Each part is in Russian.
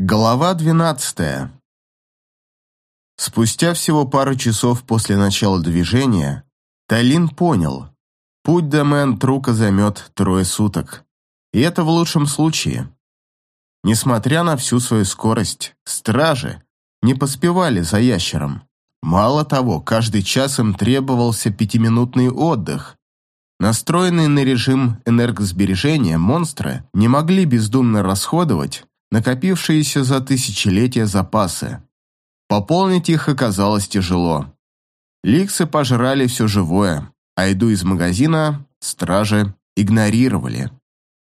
Глава 12. Спустя всего пару часов после начала движения, Тайлин понял, путь до Мэн-Трука займет трое суток. И это в лучшем случае. Несмотря на всю свою скорость, стражи не поспевали за ящером. Мало того, каждый час им требовался пятиминутный отдых. Настроенные на режим энергосбережения монстры не могли бездумно расходовать накопившиеся за тысячелетия запасы. Пополнить их оказалось тяжело. Ликсы пожрали все живое, а еду из магазина стражи игнорировали.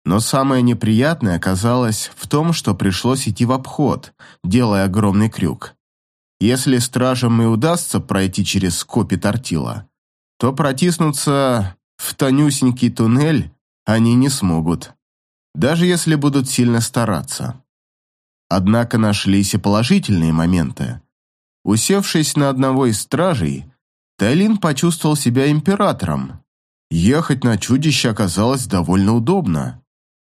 Но самое неприятное оказалось в том, что пришлось идти в обход, делая огромный крюк. Если стражам и удастся пройти через скопи тортила, то протиснуться в тонюсенький туннель они не смогут, даже если будут сильно стараться. Однако нашлись и положительные моменты. Усевшись на одного из стражей, Тайлин почувствовал себя императором. Ехать на чудище оказалось довольно удобно.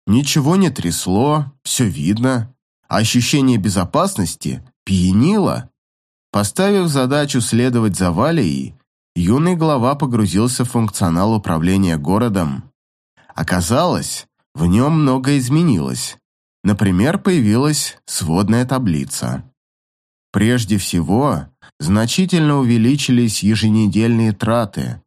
Ничего не трясло, все видно. Ощущение безопасности пьянило. Поставив задачу следовать за Валией, юный глава погрузился в функционал управления городом. Оказалось, в нем многое изменилось. Например, появилась сводная таблица. Прежде всего, значительно увеличились еженедельные траты.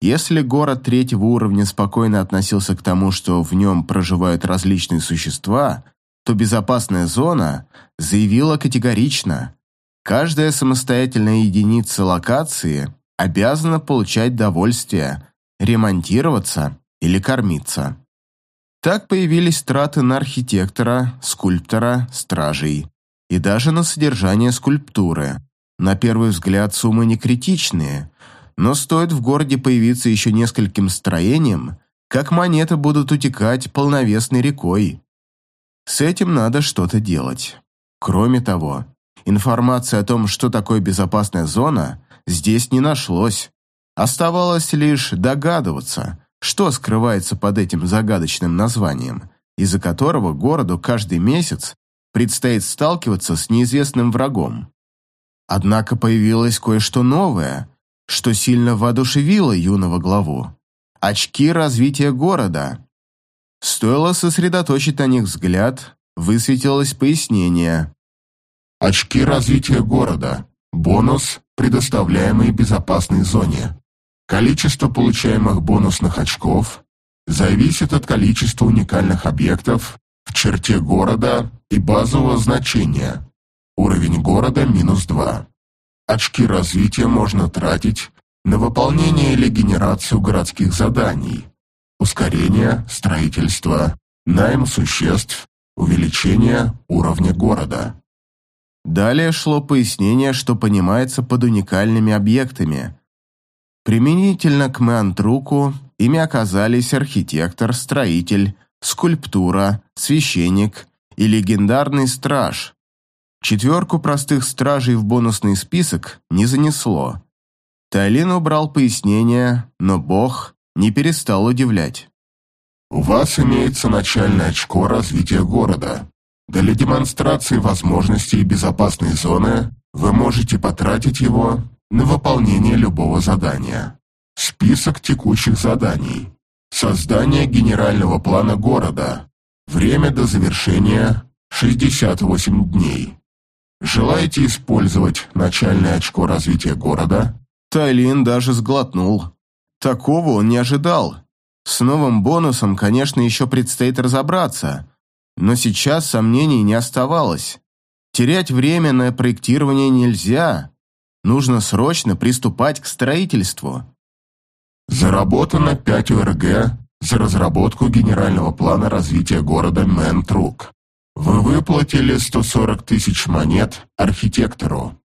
Если город третьего уровня спокойно относился к тому, что в нем проживают различные существа, то безопасная зона заявила категорично, каждая самостоятельная единица локации обязана получать довольствие, ремонтироваться или кормиться. Так появились траты на архитектора, скульптора, стражей и даже на содержание скульптуры. На первый взгляд суммы не критичные, но стоит в городе появиться еще нескольким строениям, как монеты будут утекать полновесной рекой. С этим надо что-то делать. Кроме того, информации о том, что такое безопасная зона, здесь не нашлось. Оставалось лишь догадываться – что скрывается под этим загадочным названием, из-за которого городу каждый месяц предстоит сталкиваться с неизвестным врагом. Однако появилось кое-что новое, что сильно воодушевило юного главу. Очки развития города. Стоило сосредоточить на них взгляд, высветилось пояснение. Очки развития города. Бонус, предоставляемый безопасной зоне. Количество получаемых бонусных очков зависит от количества уникальных объектов в черте города и базового значения. Уровень города минус 2. Очки развития можно тратить на выполнение или генерацию городских заданий, ускорение строительства, найм существ, увеличение уровня города. Далее шло пояснение, что понимается под уникальными объектами, Применительно к Меантруку ими оказались архитектор, строитель, скульптура, священник и легендарный страж. Четверку простых стражей в бонусный список не занесло. Тайлин убрал пояснение, но бог не перестал удивлять. «У вас имеется начальное очко развития города. Для демонстрации возможностей безопасной зоны вы можете потратить его на выполнение любого задания. Список текущих заданий. Создание генерального плана города. Время до завершения 68 дней. Желаете использовать начальное очко развития города? Тайлин даже сглотнул. Такого он не ожидал. С новым бонусом, конечно, еще предстоит разобраться, но сейчас сомнений не оставалось. Терять время на проектирование нельзя. Нужно срочно приступать к строительству. Заработано 5 ОРГ за разработку генерального плана развития города Мэнтрук. Вы выплатили 140 тысяч монет архитектору.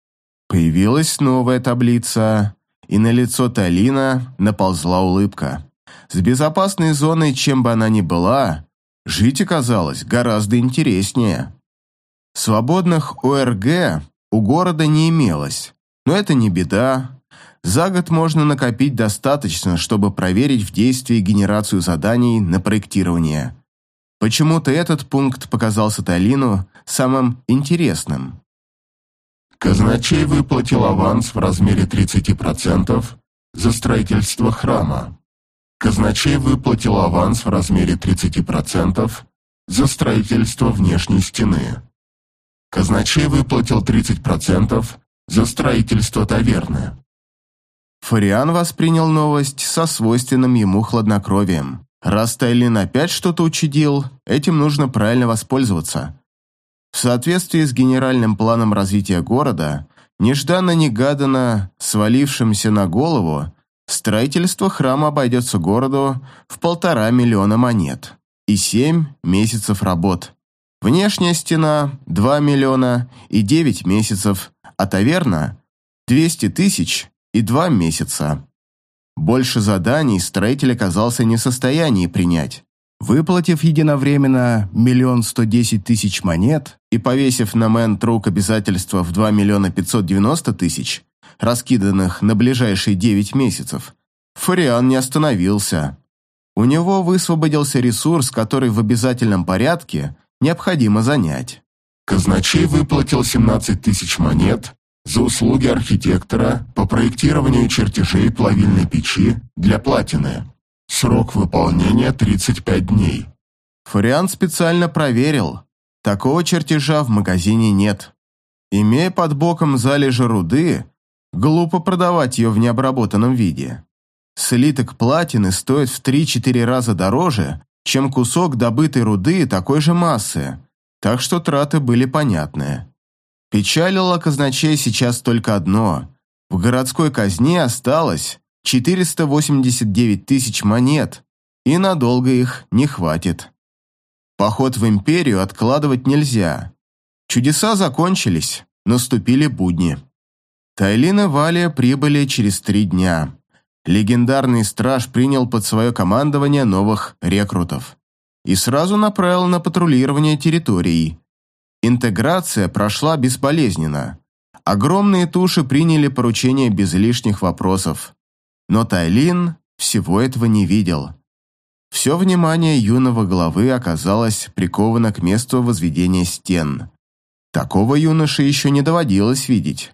Появилась новая таблица, и на лицо Талина наползла улыбка. С безопасной зоной, чем бы она ни была, жить оказалось гораздо интереснее. Свободных ОРГ у города не имелось, но это не беда. За год можно накопить достаточно, чтобы проверить в действии генерацию заданий на проектирование. Почему-то этот пункт показался Талину самым интересным. Казначей выплатил аванс в размере 30% за строительство храма. Казначей выплатил аванс в размере 30% за строительство внешней стены. Казначей выплатил 30% за строительство таверны. Фариан воспринял новость со свойственным ему хладнокровием. Раз Тайлин опять что-то учудил, этим нужно правильно воспользоваться. В соответствии с генеральным планом развития города, нежданно-негаданно свалившимся на голову, строительство храма обойдется городу в полтора миллиона монет и семь месяцев работ. Внешняя стена – 2 миллиона и 9 месяцев, а таверна – 200 тысяч и 2 месяца. Больше заданий строитель оказался не в состоянии принять. Выплатив единовременно миллион сто десять тысяч монет и повесив на Мэн Трук обязательства в 2 миллиона 590 тысяч, раскиданных на ближайшие 9 месяцев, Фариан не остановился. У него высвободился ресурс, который в обязательном порядке необходимо занять. Казначей выплатил 17 тысяч монет за услуги архитектора по проектированию чертежей плавильной печи для платины. Срок выполнения 35 дней. Фариан специально проверил. Такого чертежа в магазине нет. Имея под боком залежи руды, глупо продавать ее в необработанном виде. Слиток платины стоит в 3-4 раза дороже, чем кусок добытой руды такой же массы, так что траты были понятны. Печалило казначей сейчас только одно. В городской казне осталось 489 тысяч монет, и надолго их не хватит. Поход в империю откладывать нельзя. Чудеса закончились, наступили будни. Тайлин и Валия прибыли через три дня легендарный страж принял под свое командование новых рекрутов и сразу направил на патрулирование территорий. Интеграция прошла безболезненно. Огромные туши приняли поручение без лишних вопросов. Но Тайлин всего этого не видел. Все внимание юного главы оказалось приковано к месту возведения стен. Такого юноше еще не доводилось видеть.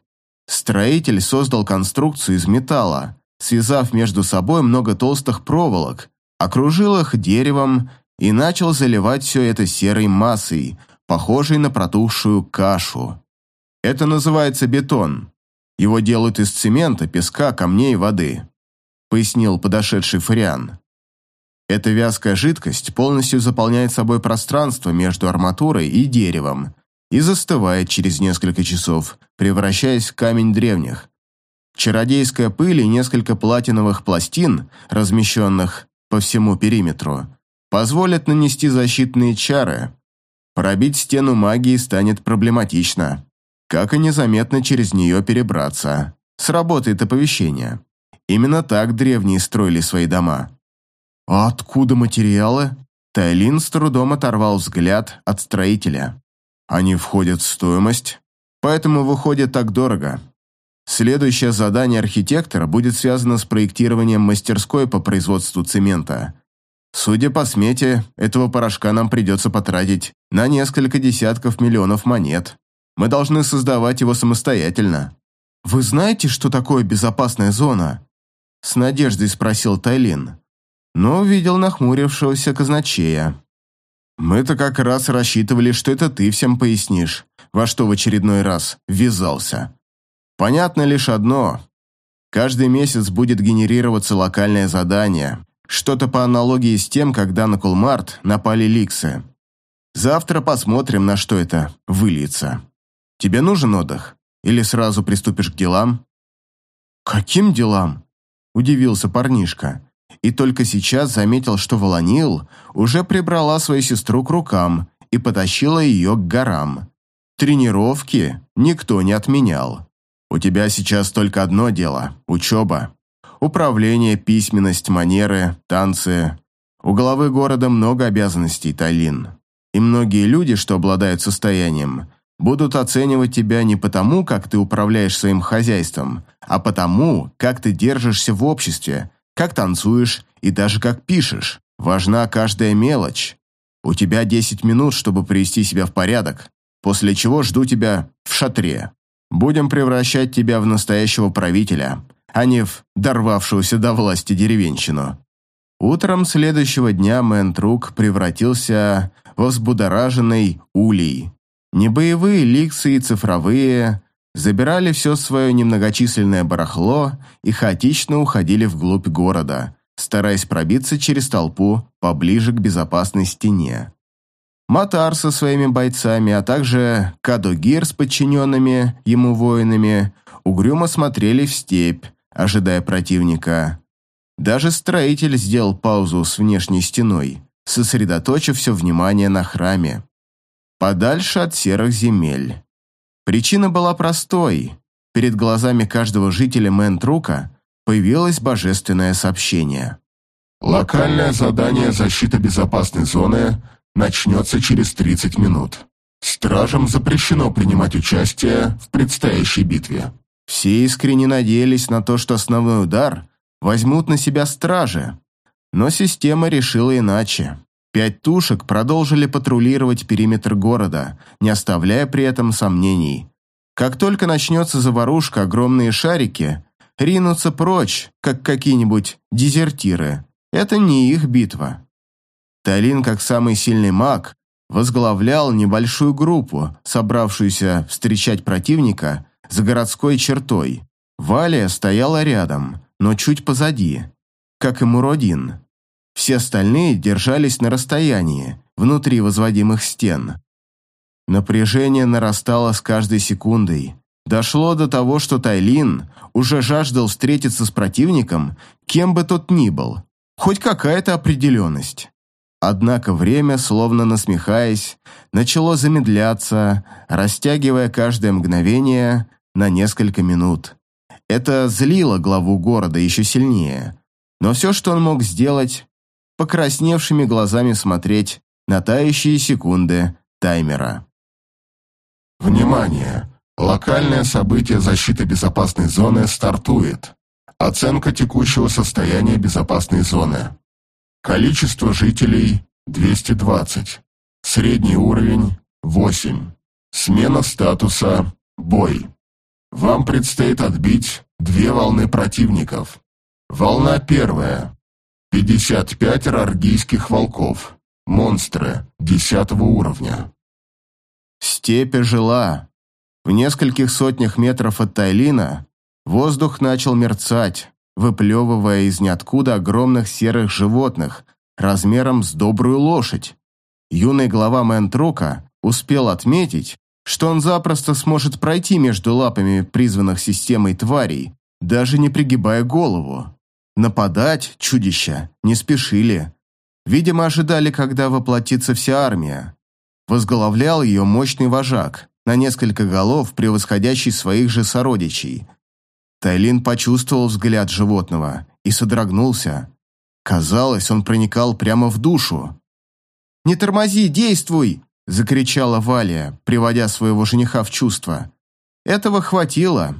Строитель создал конструкцию из металла, связав между собой много толстых проволок, окружил их деревом и начал заливать все это серой массой, похожей на протухшую кашу. Это называется бетон. Его делают из цемента, песка, камней и воды, пояснил подошедший Фариан. Эта вязкая жидкость полностью заполняет собой пространство между арматурой и деревом и застывает через несколько часов, превращаясь в камень древних, Чародейская пыль и несколько платиновых пластин, размещенных по всему периметру, позволят нанести защитные чары. Пробить стену магии станет проблематично, как и незаметно через нее перебраться. Сработает оповещение. Именно так древние строили свои дома. А откуда материалы? Тайлин с трудом оторвал взгляд от строителя. Они входят в стоимость, поэтому выходят так дорого. Следующее задание архитектора будет связано с проектированием мастерской по производству цемента. Судя по смете, этого порошка нам придется потратить на несколько десятков миллионов монет. Мы должны создавать его самостоятельно. «Вы знаете, что такое безопасная зона?» С надеждой спросил Тайлин, но увидел нахмурившегося казначея. «Мы-то как раз рассчитывали, что это ты всем пояснишь, во что в очередной раз ввязался», Понятно лишь одно. Каждый месяц будет генерироваться локальное задание, что-то по аналогии с тем, когда на Кулмарт напали ликсы. Завтра посмотрим, на что это выльется. Тебе нужен отдых? Или сразу приступишь к делам? Каким делам? Удивился парнишка. И только сейчас заметил, что Волонил уже прибрала свою сестру к рукам и потащила ее к горам. Тренировки никто не отменял. У тебя сейчас только одно дело – учеба. Управление, письменность, манеры, танцы. У главы города много обязанностей, Тайлин. И многие люди, что обладают состоянием, будут оценивать тебя не потому, как ты управляешь своим хозяйством, а потому, как ты держишься в обществе, как танцуешь и даже как пишешь. Важна каждая мелочь. У тебя 10 минут, чтобы привести себя в порядок, после чего жду тебя в шатре. Будем превращать тебя в настоящего правителя, а не в дорвавшегося до власти деревенщину». Утром следующего дня Мэнтрук превратился в взбудораженный улей. Небоевые ликсы и цифровые забирали все свое немногочисленное барахло и хаотично уходили вглубь города, стараясь пробиться через толпу поближе к безопасной стене. Матар со своими бойцами, а также Кадогир с подчиненными ему воинами угрюмо смотрели в степь, ожидая противника. Даже строитель сделал паузу с внешней стеной, сосредоточив все внимание на храме. Подальше от серых земель. Причина была простой. Перед глазами каждого жителя Мэнтрука появилось божественное сообщение. Локальное задание защиты безопасной зоны начнется через 30 минут. Стражам запрещено принимать участие в предстоящей битве. Все искренне надеялись на то, что основной удар возьмут на себя стражи, но система решила иначе. Пять тушек продолжили патрулировать периметр города, не оставляя при этом сомнений. Как только начнется заварушка, огромные шарики ринутся прочь, как какие-нибудь дезертиры. Это не их битва. Талин, как самый сильный маг, возглавлял небольшую группу, собравшуюся встречать противника за городской чертой. Валия стояла рядом, но чуть позади, как и Муродин. Все остальные держались на расстоянии, внутри возводимых стен. Напряжение нарастало с каждой секундой. Дошло до того, что Тайлин уже жаждал встретиться с противником, кем бы тот ни был. Хоть какая-то определенность. Однако время, словно насмехаясь, начало замедляться, растягивая каждое мгновение на несколько минут. Это злило главу города еще сильнее. Но все, что он мог сделать, покрасневшими глазами смотреть на тающие секунды таймера. Внимание! Локальное событие защиты безопасной зоны стартует. Оценка текущего состояния безопасной зоны. Количество жителей 220. Средний уровень 8. Смена статуса «Бой». Вам предстоит отбить две волны противников. Волна первая 55 раргийских волков. Монстры 10 уровня. Степь жила. В нескольких сотнях метров от Тайлина воздух начал мерцать, выплевывая из ниоткуда огромных серых животных размером с добрую лошадь. Юный глава Мэнтрука успел отметить, что он запросто сможет пройти между лапами призванных системой тварей, даже не пригибая голову. Нападать чудища не спешили. Видимо, ожидали, когда воплотится вся армия. Возглавлял ее мощный вожак, на несколько голов превосходящий своих же сородичей. Тайлин почувствовал взгляд животного и содрогнулся. Казалось, он проникал прямо в душу. «Не тормози, действуй!» – закричала Валия, приводя своего жениха в чувство. Этого хватило.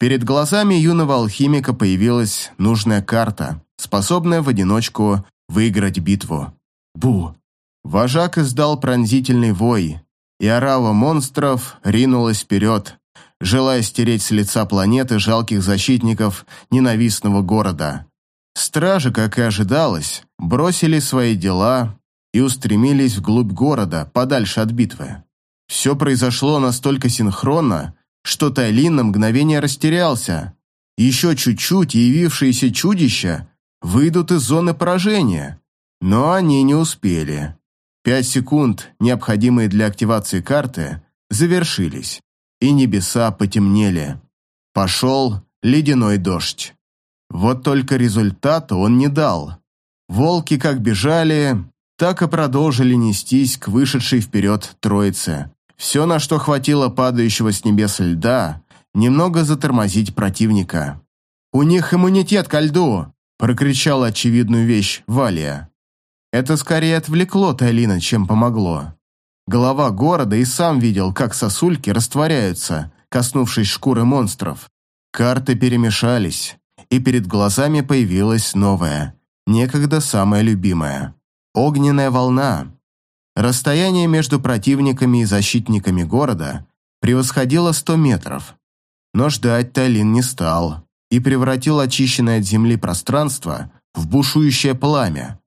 Перед глазами юного алхимика появилась нужная карта, способная в одиночку выиграть битву. Бу! Вожак издал пронзительный вой, и орава монстров ринулась вперед, желая стереть с лица планеты жалких защитников ненавистного города. Стражи, как и ожидалось, бросили свои дела и устремились вглубь города, подальше от битвы. Все произошло настолько синхронно, что Тайлин на мгновение растерялся. Еще чуть-чуть, явившиеся чудища выйдут из зоны поражения. Но они не успели. Пять секунд, необходимые для активации карты, завершились, и небеса потемнели. Пошел ледяной дождь. Вот только результата он не дал. Волки как бежали, так и продолжили нестись к вышедшей вперед троице. Все, на что хватило падающего с небес льда, немного затормозить противника. «У них иммунитет ко льду!» – прокричала очевидную вещь Валия. Это скорее отвлекло Тайлина, чем помогло. Глава города и сам видел, как сосульки растворяются, коснувшись шкуры монстров. Карты перемешались, и перед глазами появилась новая, некогда самая любимая. Огненная волна. Расстояние между противниками и защитниками города превосходило 100 метров. Но ждать Талин не стал и превратил очищенное от земли пространство в бушующее пламя.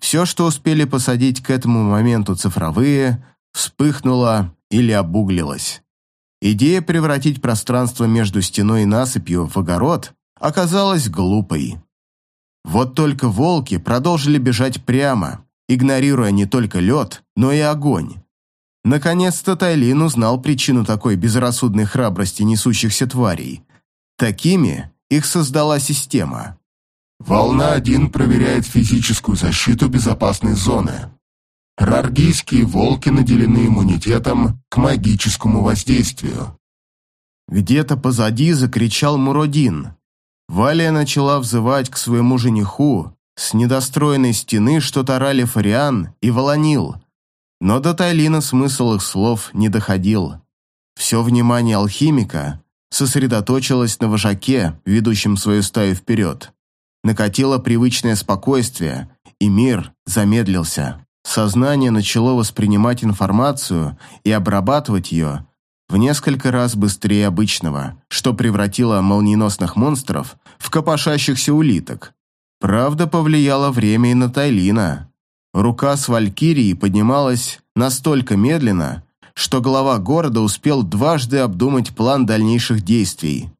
Все, что успели посадить к этому моменту цифровые, вспыхнуло или обуглилось. Идея превратить пространство между стеной и насыпью в огород оказалась глупой. Вот только волки продолжили бежать прямо, игнорируя не только лед, но и огонь. Наконец-то Тайлин узнал причину такой безрассудной храбрости несущихся тварей. Такими их создала система. Волна 1 проверяет физическую защиту безопасной зоны. Раргийские волки наделены иммунитетом к магическому воздействию. Где-то позади закричал Муродин. Валия начала взывать к своему жениху, с недостроенной стены что-то орали Фариан и Волонил. Но до Тайлина смысл их слов не доходил. Все внимание алхимика сосредоточилось на вожаке, ведущем свою стаю вперед. Накатило привычное спокойствие, и мир замедлился. Сознание начало воспринимать информацию и обрабатывать ее в несколько раз быстрее обычного, что превратило молниеносных монстров в копошащихся улиток. Правда, повлияло время и на Тайлина. Рука с Валькирией поднималась настолько медленно, что глава города успел дважды обдумать план дальнейших действий.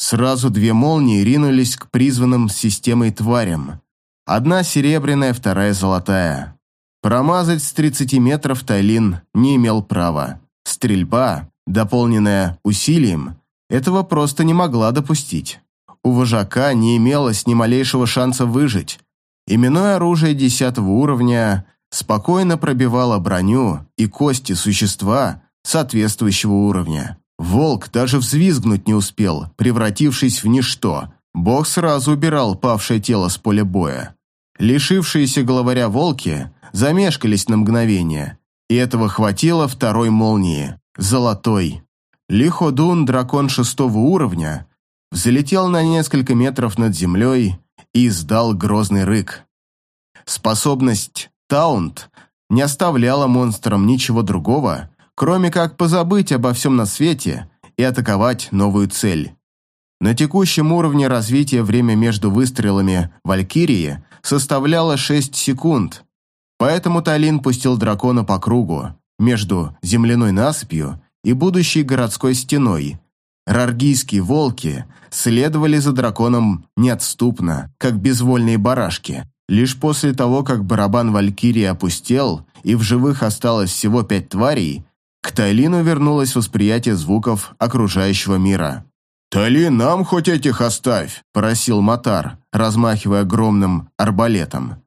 Сразу две молнии ринулись к призванным системой тварям. Одна серебряная, вторая золотая. Промазать с 30 метров Тайлин не имел права. Стрельба, дополненная усилием, этого просто не могла допустить. У вожака не имелось ни малейшего шанса выжить. Именное оружие десятого уровня спокойно пробивало броню и кости существа соответствующего уровня. Волк даже взвизгнуть не успел, превратившись в ничто. Бог сразу убирал павшее тело с поля боя. Лишившиеся главаря волки замешкались на мгновение, и этого хватило второй молнии, золотой. Лиходун, дракон шестого уровня, взлетел на несколько метров над землей и издал грозный рык. Способность Таунт не оставляла монстрам ничего другого, кроме как позабыть обо всем на свете и атаковать новую цель. На текущем уровне развития время между выстрелами Валькирии составляло 6 секунд, поэтому Талин пустил дракона по кругу между земляной насыпью и будущей городской стеной. Раргийские волки следовали за драконом неотступно, как безвольные барашки. Лишь после того, как барабан Валькирии опустел и в живых осталось всего пять тварей, к Тайлину вернулось восприятие звуков окружающего мира. «Тайлин, нам хоть этих оставь!» – просил Матар, размахивая огромным арбалетом.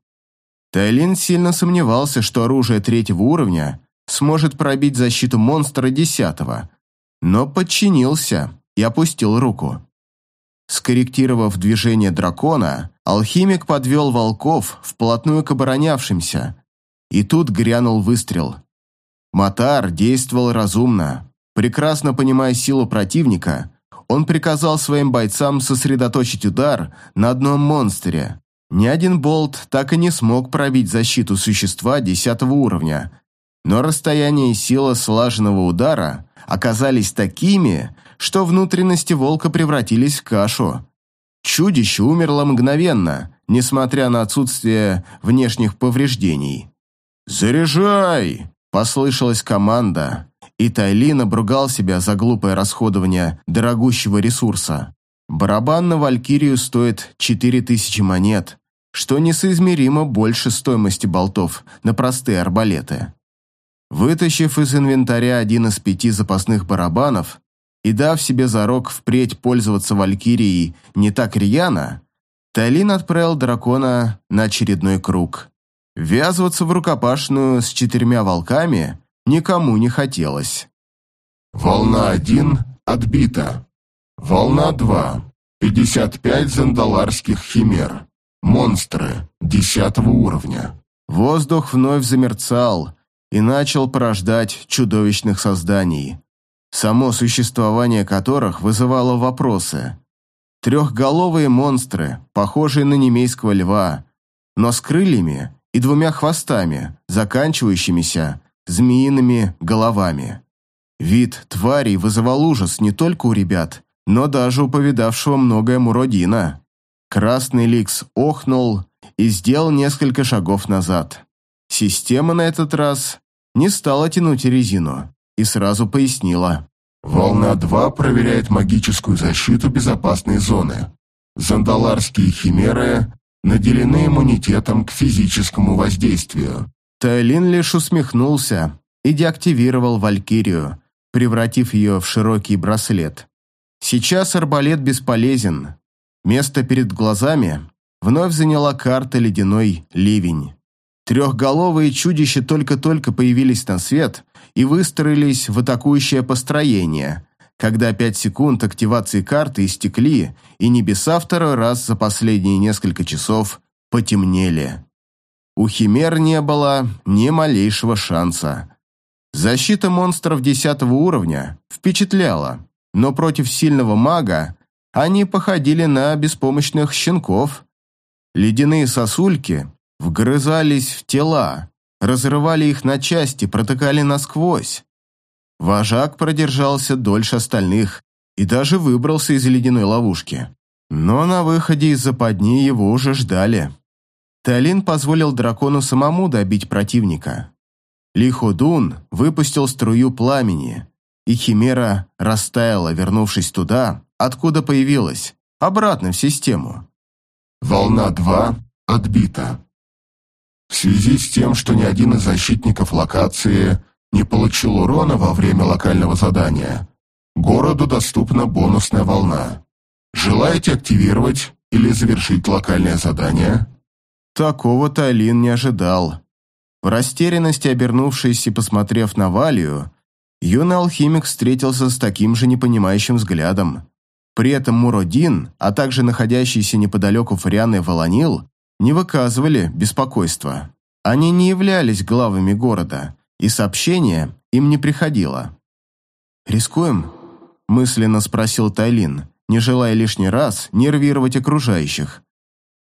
Тайлин сильно сомневался, что оружие третьего уровня сможет пробить защиту монстра десятого, но подчинился и опустил руку. Скорректировав движение дракона, алхимик подвел волков вплотную к оборонявшимся, и тут грянул выстрел. Матар действовал разумно. Прекрасно понимая силу противника, он приказал своим бойцам сосредоточить удар на одном монстре. Ни один болт так и не смог пробить защиту существа десятого уровня, но расстояние и сила слаженного удара оказались такими, что внутренности волка превратились в кашу. Чудище умерло мгновенно, несмотря на отсутствие внешних повреждений. «Заряжай!» Послышалась команда, и Тайлин обругал себя за глупое расходование дорогущего ресурса. Барабан на Валькирию стоит 4000 монет, что несоизмеримо больше стоимости болтов на простые арбалеты. Вытащив из инвентаря один из пяти запасных барабанов и дав себе зарок впредь пользоваться Валькирией не так рьяно, Тайлин отправил дракона на очередной круг. Ввязываться в рукопашную с четырьмя волками никому не хотелось. Волна 1 отбита. Волна 2. 55 зандаларских химер. Монстры 10 уровня. Воздух вновь замерцал и начал порождать чудовищных созданий, само существование которых вызывало вопросы. Трехголовые монстры, похожие на немейского льва, но с крыльями и двумя хвостами, заканчивающимися змеиными головами. Вид тварей вызывал ужас не только у ребят, но даже у повидавшего многое Муродина. Красный Ликс охнул и сделал несколько шагов назад. Система на этот раз не стала тянуть резину и сразу пояснила. Волна 2 проверяет магическую защиту безопасной зоны. Зандаларские химеры наделены иммунитетом к физическому воздействию. Тайлин лишь усмехнулся и деактивировал Валькирию, превратив ее в широкий браслет. Сейчас арбалет бесполезен. Место перед глазами вновь заняла карта «Ледяной ливень». Трехголовые чудища только-только появились на свет и выстроились в атакующее построение, когда пять секунд активации карты истекли, и небеса второй раз за последние несколько часов потемнели. У Химер не было ни малейшего шанса. Защита монстров десятого уровня впечатляла, но против сильного мага они походили на беспомощных щенков. Ледяные сосульки вгрызались в тела, разрывали их на части, протыкали насквозь. Вожак продержался дольше остальных и даже выбрался из ледяной ловушки. Но на выходе из западни его уже ждали. Талин позволил дракону самому добить противника. Лиходун выпустил струю пламени, и Химера растаяла, вернувшись туда, откуда появилась, обратно в систему. Волна 2 отбита. В связи с тем, что ни один из защитников локации не получил урона во время локального задания, городу доступна бонусная волна. Желаете активировать или завершить локальное задание? Такого Талин не ожидал. В растерянности, обернувшись и посмотрев на Валию, юный алхимик встретился с таким же непонимающим взглядом. При этом Муродин, а также находящийся неподалеку Фариан и Волонил не выказывали беспокойства. Они не являлись главами города, и сообщение им не приходило. «Рискуем?» – мысленно спросил Тайлин, не желая лишний раз нервировать окружающих.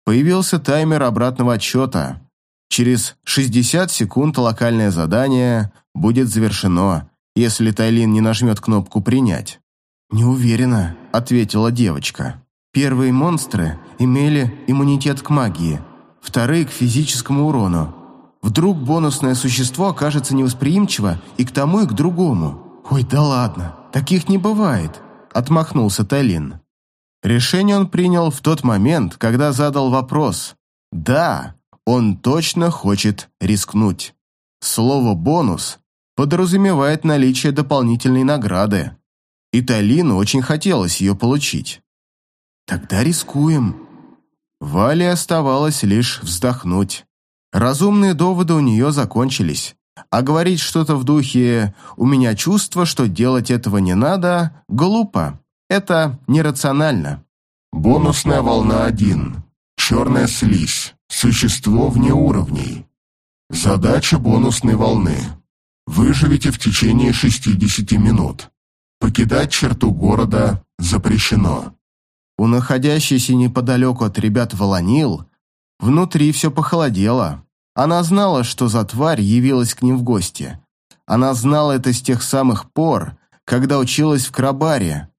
Появился таймер обратного отсчета. Через 60 секунд локальное задание будет завершено, если Тайлин не нажмет кнопку «Принять». «Не уверена», – ответила девочка. «Первые монстры имели иммунитет к магии, вторые – к физическому урону. Вдруг бонусное существо окажется невосприимчиво и к тому, и к другому. Ой, да ладно, таких не бывает», – отмахнулся Тайлин. Решение он принял в тот момент, когда задал вопрос. «Да, он точно хочет рискнуть». Слово «бонус» подразумевает наличие дополнительной награды. И Талину очень хотелось ее получить. «Тогда рискуем», Вале оставалось лишь вздохнуть. Разумные доводы у нее закончились, а говорить что-то в духе «у меня чувство, что делать этого не надо» глупо. Это нерационально. Бонусная волна 1. Черная слизь. Существо вне уровней. Задача бонусной волны. Выживите в течение 60 минут. Покидать черту города запрещено. У находящейся неподалеку от ребят Волонил внутри все похолодело. Она знала, что за тварь явилась к ним в гости. Она знала это с тех самых пор, когда училась в Крабаре.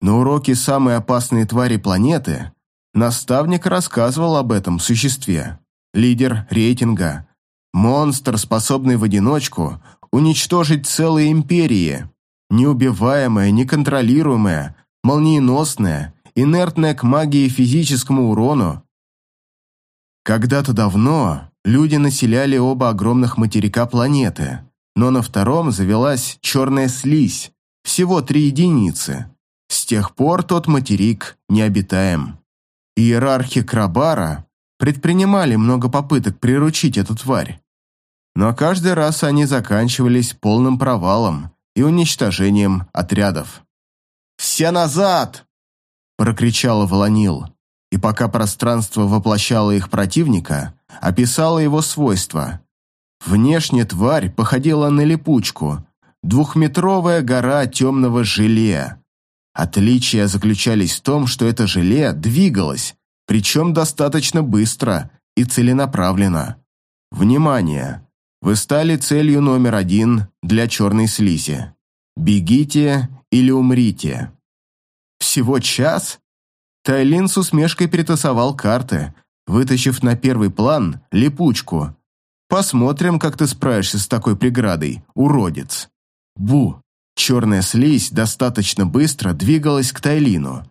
На уроке «Самые опасные твари планеты» наставник рассказывал об этом существе. Лидер рейтинга. Монстр, способный в одиночку уничтожить целые империи. Неубиваемая, неконтролируемая, молниеносная, инертная к магии и физическому урону. Когда-то давно люди населяли оба огромных материка планеты, но на втором завелась черная слизь, всего три единицы. С тех пор тот материк необитаем. Иерархи Крабара предпринимали много попыток приручить эту тварь. Но каждый раз они заканчивались полным провалом и уничтожением отрядов. «Все назад!» прокричала Волонил, и пока пространство воплощало их противника, описало его свойства. Внешне тварь походила на липучку, двухметровая гора темного желе. Отличия заключались в том, что это желе двигалось, причем достаточно быстро и целенаправленно. Внимание! Вы стали целью номер один для черной слизи. Бегите или умрите. Всего час? Тайлин с усмешкой перетасовал карты, вытащив на первый план липучку. Посмотрим, как ты справишься с такой преградой, уродец. Бу! Черная слизь достаточно быстро двигалась к Тайлину.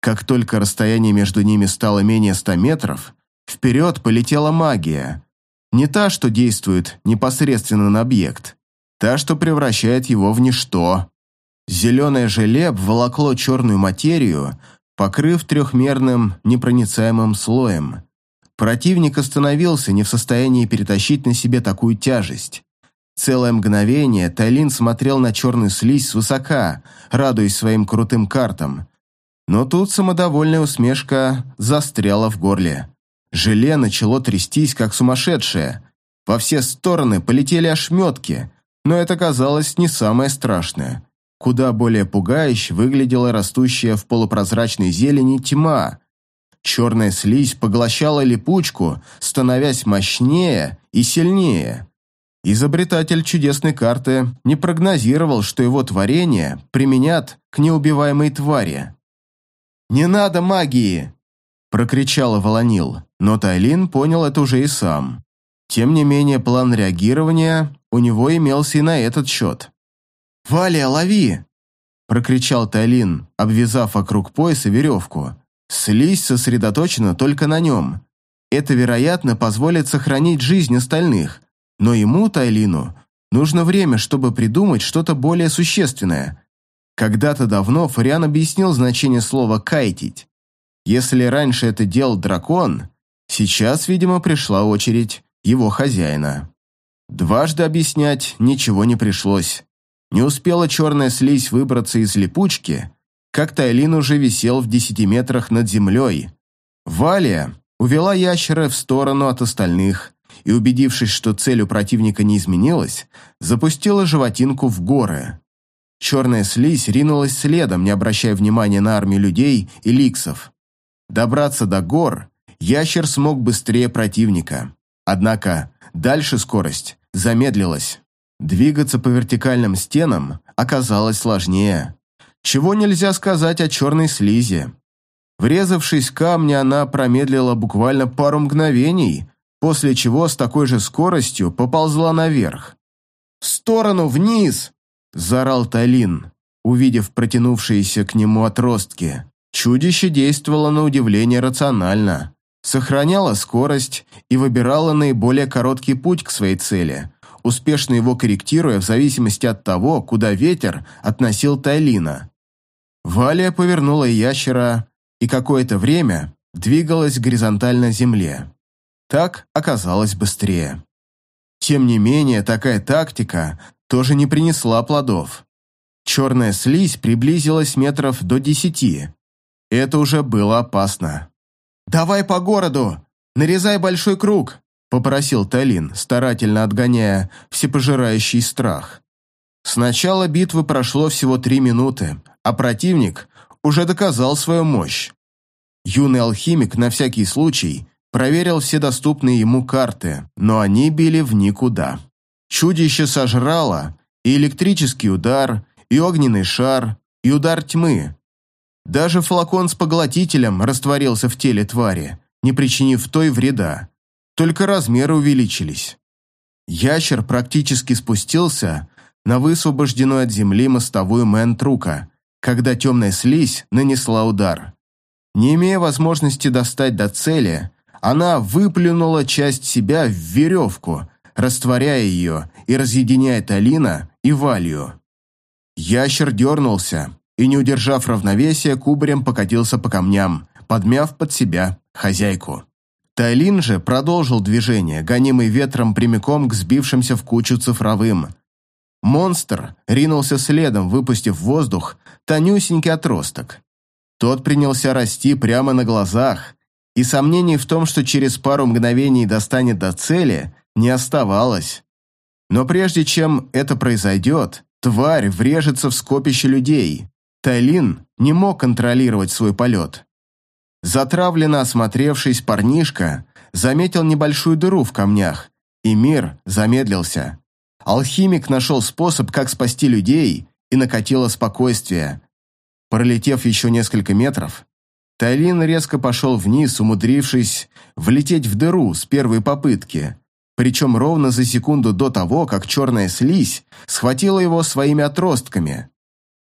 Как только расстояние между ними стало менее ста метров, вперед полетела магия. Не та, что действует непосредственно на объект, та, что превращает его в ничто. Зеленое желе обволокло черную материю, покрыв трехмерным непроницаемым слоем. Противник остановился, не в состоянии перетащить на себе такую тяжесть. Целое мгновение Тайлин смотрел на черную слизь свысока, радуясь своим крутым картам. Но тут самодовольная усмешка застряла в горле. Желе начало трястись, как сумасшедшее. Во все стороны полетели ошметки, но это казалось не самое страшное. Куда более пугающе выглядела растущая в полупрозрачной зелени тьма. Черная слизь поглощала липучку, становясь мощнее и сильнее. Изобретатель чудесной карты не прогнозировал, что его творение применят к неубиваемой твари. «Не надо магии!» прокричала Волонил, но Тайлин понял это уже и сам. Тем не менее, план реагирования у него имелся и на этот счет. «Валя, лови!» – прокричал Тайлин, обвязав вокруг пояса веревку. Слизь сосредоточена только на нем. Это, вероятно, позволит сохранить жизнь остальных, но ему, Тайлину, нужно время, чтобы придумать что-то более существенное. Когда-то давно Фариан объяснил значение слова «кайтить». Если раньше это делал дракон, сейчас, видимо, пришла очередь его хозяина. Дважды объяснять ничего не пришлось. Не успела черная слизь выбраться из липучки, как Тайлин уже висел в десяти метрах над землей. Валия увела ящера в сторону от остальных и, убедившись, что цель у противника не изменилась, запустила животинку в горы. Черная слизь ринулась следом, не обращая внимания на армию людей и ликсов. Добраться до гор ящер смог быстрее противника. Однако дальше скорость замедлилась. Двигаться по вертикальным стенам оказалось сложнее. Чего нельзя сказать о черной слизи. Врезавшись в камни, она промедлила буквально пару мгновений, после чего с такой же скоростью поползла наверх. «В сторону, вниз!» – заорал Талин, увидев протянувшиеся к нему отростки. Чудище действовало на удивление рационально, сохраняло скорость и выбирало наиболее короткий путь к своей цели, успешно его корректируя в зависимости от того, куда ветер относил Тайлина. Валия повернула ящера и какое-то время двигалась горизонтально земле. Так оказалось быстрее. Тем не менее, такая тактика тоже не принесла плодов. Черная слизь приблизилась метров до десяти, это уже было опасно. «Давай по городу! Нарезай большой круг!» – попросил Талин, старательно отгоняя всепожирающий страх. С начала битвы прошло всего три минуты, а противник уже доказал свою мощь. Юный алхимик на всякий случай проверил все доступные ему карты, но они били в никуда. Чудище сожрало и электрический удар, и огненный шар, и удар тьмы, даже флакон с поглотителем растворился в теле твари, не причинив той вреда. Только размеры увеличились. Ящер практически спустился на высвобожденную от земли мостовую Мэн-Трука, когда темная слизь нанесла удар. Не имея возможности достать до цели, она выплюнула часть себя в веревку, растворяя ее и разъединяя Талина и Валью. Ящер дернулся, и, не удержав равновесия, кубарем покатился по камням, подмяв под себя хозяйку. Тайлин же продолжил движение, гонимый ветром прямиком к сбившимся в кучу цифровым. Монстр ринулся следом, выпустив в воздух тонюсенький отросток. Тот принялся расти прямо на глазах, и сомнений в том, что через пару мгновений достанет до цели, не оставалось. Но прежде чем это произойдет, тварь врежется в скопище людей, Тайлин не мог контролировать свой полет. Затравленно осмотревшись, парнишка заметил небольшую дыру в камнях и мир замедлился. Алхимик нашел способ, как спасти людей, и накатило спокойствие. Пролетев еще несколько метров, Тайлин резко пошел вниз, умудрившись влететь в дыру с первой попытки, причем ровно за секунду до того, как черная слизь схватила его своими отростками.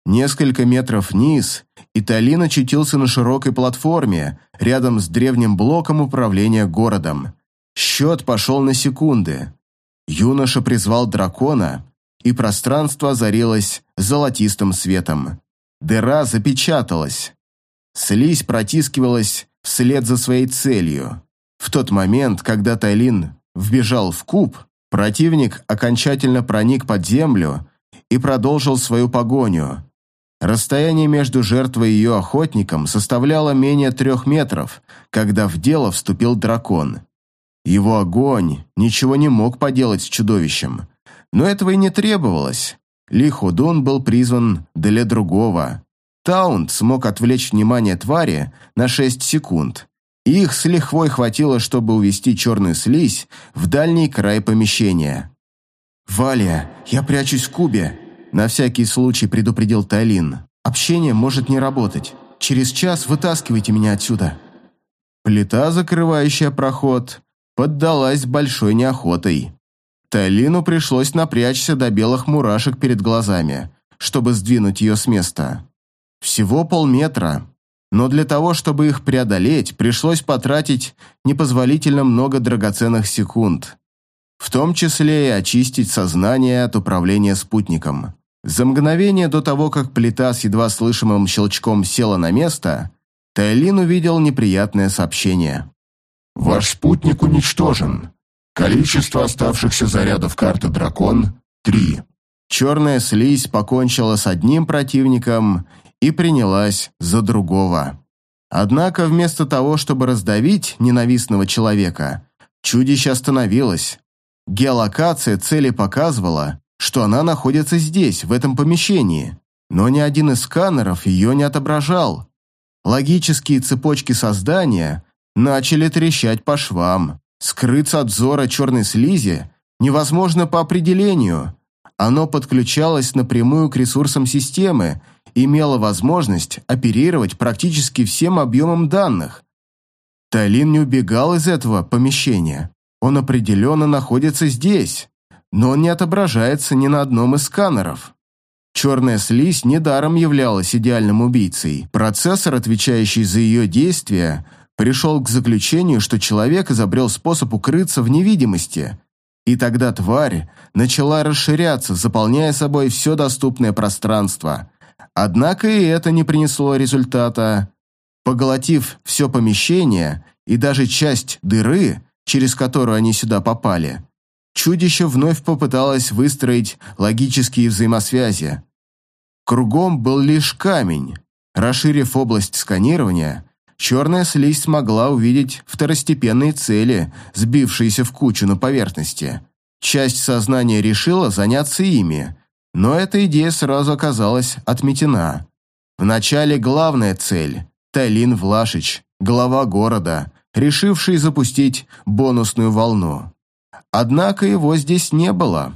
Несколько метров вниз, и Талин очутился на широкой платформе, рядом с древним блоком управления городом. Счет пошел на секунды. Юноша призвал дракона, и пространство озарилось золотистым светом. Дыра запечаталась. Слизь протискивалась вслед за своей целью. В тот момент, когда Тайлин вбежал в куб, противник окончательно проник под землю и продолжил свою погоню. Расстояние между жертвой и ее охотником составляло менее трех метров, когда в дело вступил дракон. Его огонь ничего не мог поделать с чудовищем, но этого и не требовалось. Ли Худун был призван для другого. Таунт смог отвлечь внимание твари на 6 секунд, их с лихвой хватило, чтобы увести черную слизь в дальний край помещения. «Валя, я прячусь в кубе», на всякий случай предупредил Тайлин. «Общение может не работать. Через час вытаскивайте меня отсюда». Плита, закрывающая проход, поддалась большой неохотой. Тайлину пришлось напрячься до белых мурашек перед глазами, чтобы сдвинуть ее с места. Всего полметра, но для того, чтобы их преодолеть, пришлось потратить непозволительно много драгоценных секунд, в том числе и очистить сознание от управления спутником. За мгновение до того, как плита с едва слышимым щелчком села на место, Тайлин увидел неприятное сообщение. «Ваш спутник уничтожен. Количество оставшихся зарядов карты «Дракон» — три». Черная слизь покончила с одним противником и принялась за другого. Однако вместо того, чтобы раздавить ненавистного человека, чудище остановилось. Геолокация цели показывала, что она находится здесь, в этом помещении, но ни один из сканеров ее не отображал. Логические цепочки создания начали трещать по швам. Скрыться от взора черной слизи невозможно по определению. Оно подключалось напрямую к ресурсам системы имело возможность оперировать практически всем объемом данных. Тайлин не убегал из этого помещения. Он определенно находится здесь но он не отображается ни на одном из сканеров. Черная слизь недаром являлась идеальным убийцей. Процессор, отвечающий за ее действия, пришел к заключению, что человек изобрел способ укрыться в невидимости. И тогда тварь начала расширяться, заполняя собой все доступное пространство. Однако и это не принесло результата. Поглотив все помещение и даже часть дыры, через которую они сюда попали, чудище вновь попыталось выстроить логические взаимосвязи. Кругом был лишь камень. Расширив область сканирования, черная слизь смогла увидеть второстепенные цели, сбившиеся в кучу на поверхности. Часть сознания решила заняться ими, но эта идея сразу оказалась отметена. Вначале главная цель – Тайлин Влашич, глава города, решивший запустить бонусную волну. Однако его здесь не было.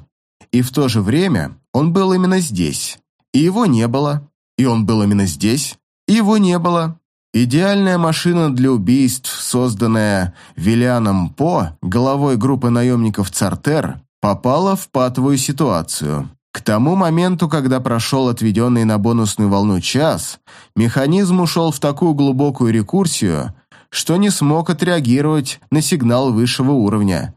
И в то же время он был именно здесь. И его не было. И он был именно здесь. И его не было. Идеальная машина для убийств, созданная Виллианом По, головой группы наемников Цартер, попала в патовую ситуацию. К тому моменту, когда прошел отведенный на бонусную волну час, механизм ушел в такую глубокую рекурсию, что не смог отреагировать на сигнал высшего уровня,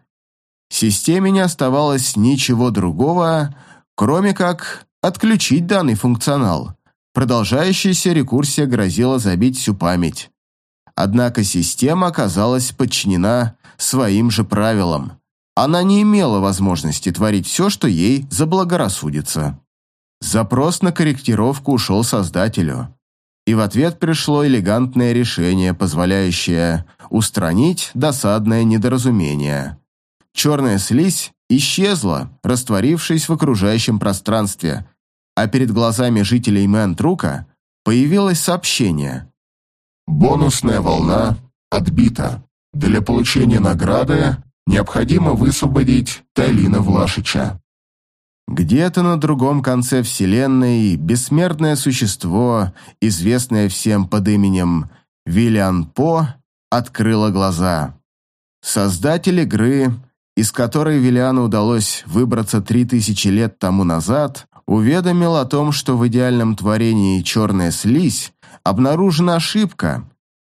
Системе не оставалось ничего другого, кроме как отключить данный функционал. Продолжающаяся рекурсия грозила забить всю память. Однако система оказалась подчинена своим же правилам. Она не имела возможности творить все, что ей заблагорассудится. Запрос на корректировку ушел создателю. И в ответ пришло элегантное решение, позволяющее устранить досадное недоразумение. Черная слизь исчезла, растворившись в окружающем пространстве, а перед глазами жителей Мэн-Трука появилось сообщение. «Бонусная волна отбита. Для получения награды Необходимо высвободить Тайлина Влашича. Где-то на другом конце Вселенной бессмертное существо, известное всем под именем Виллиан По, открыло глаза. Создатель игры, из которой Виллиану удалось выбраться три тысячи лет тому назад, уведомил о том, что в идеальном творении «Черная слизь» обнаружена ошибка,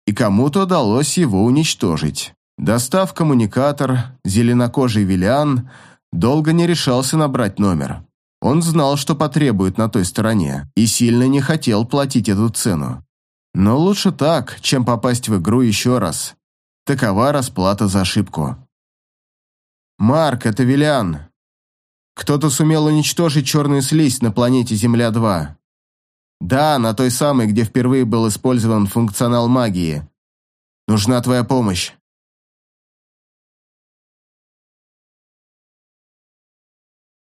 и кому-то удалось его уничтожить. Достав коммуникатор, зеленокожий Виллиан долго не решался набрать номер. Он знал, что потребует на той стороне, и сильно не хотел платить эту цену. Но лучше так, чем попасть в игру еще раз. Такова расплата за ошибку. «Марк, это Виллиан. Кто-то сумел уничтожить черную слизь на планете Земля-2. Да, на той самой, где впервые был использован функционал магии. Нужна твоя помощь.